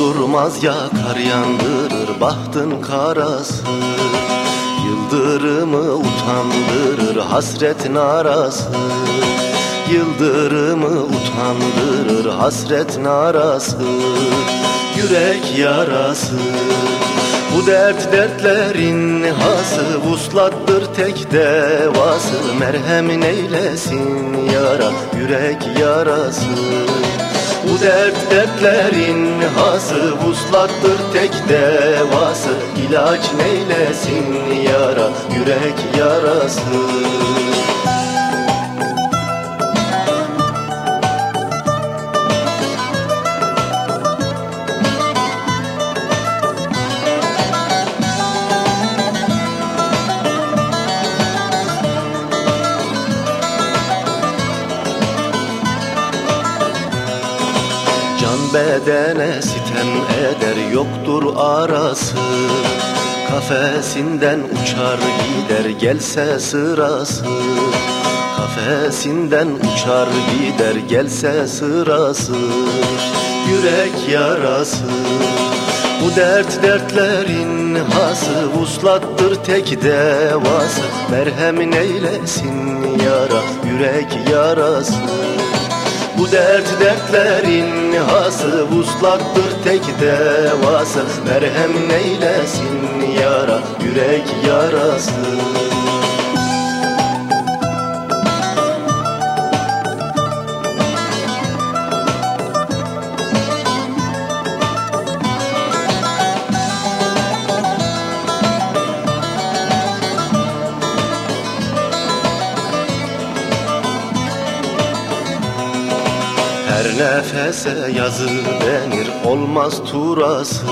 Olmaz yakar yandırır bahtın karası. Yıldırımı utandırır hasret narası Yıldırımı utandırır hasret narası Yürek yarası. Bu dert dertlerin hası Vuslattır tek devası. Merhem neylesin yara Yürek yarası dert dertlerin hası Vuslattır tek devası. İlaç neylesin yara Yürek yarası bedene sitem eder yoktur arası. Kafesinden uçar gider gelse sırası. Kafesinden uçar gider gelse sırası. Yürek yarası. Bu dert dertlerin hası Vuslattır tek devası. Merhem neylesin yara Yürek yarası bu dert dertlerin hası Vuslattır tek devası. Merhem neylesin yara Yürek yarası nefese yazı denir olmaz turası.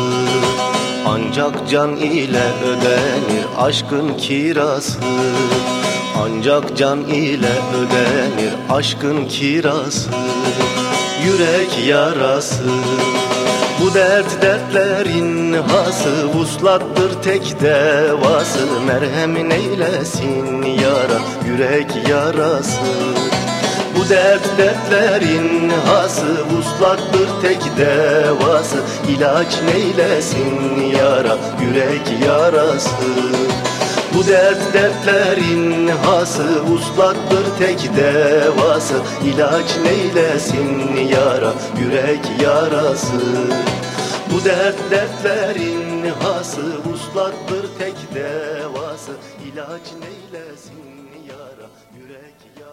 Ancak can ile ödenir aşkın kirası. Ancak can ile ödenir aşkın kirası. Yürek yarası bu dert dertlerin hası. Vuslattır tek devası Merhem neylesin yara Yürek yarası dert dertlerin hası Vuslattır tek devası. İlaç neylesin yara Yürek yarası? Bu dert dertlerin hası Vuslattır tek devası. İlaç neylesin yara Yürek yarası? Bu dert dertlerin hası Vuslattır tek devası. İlaç neylesin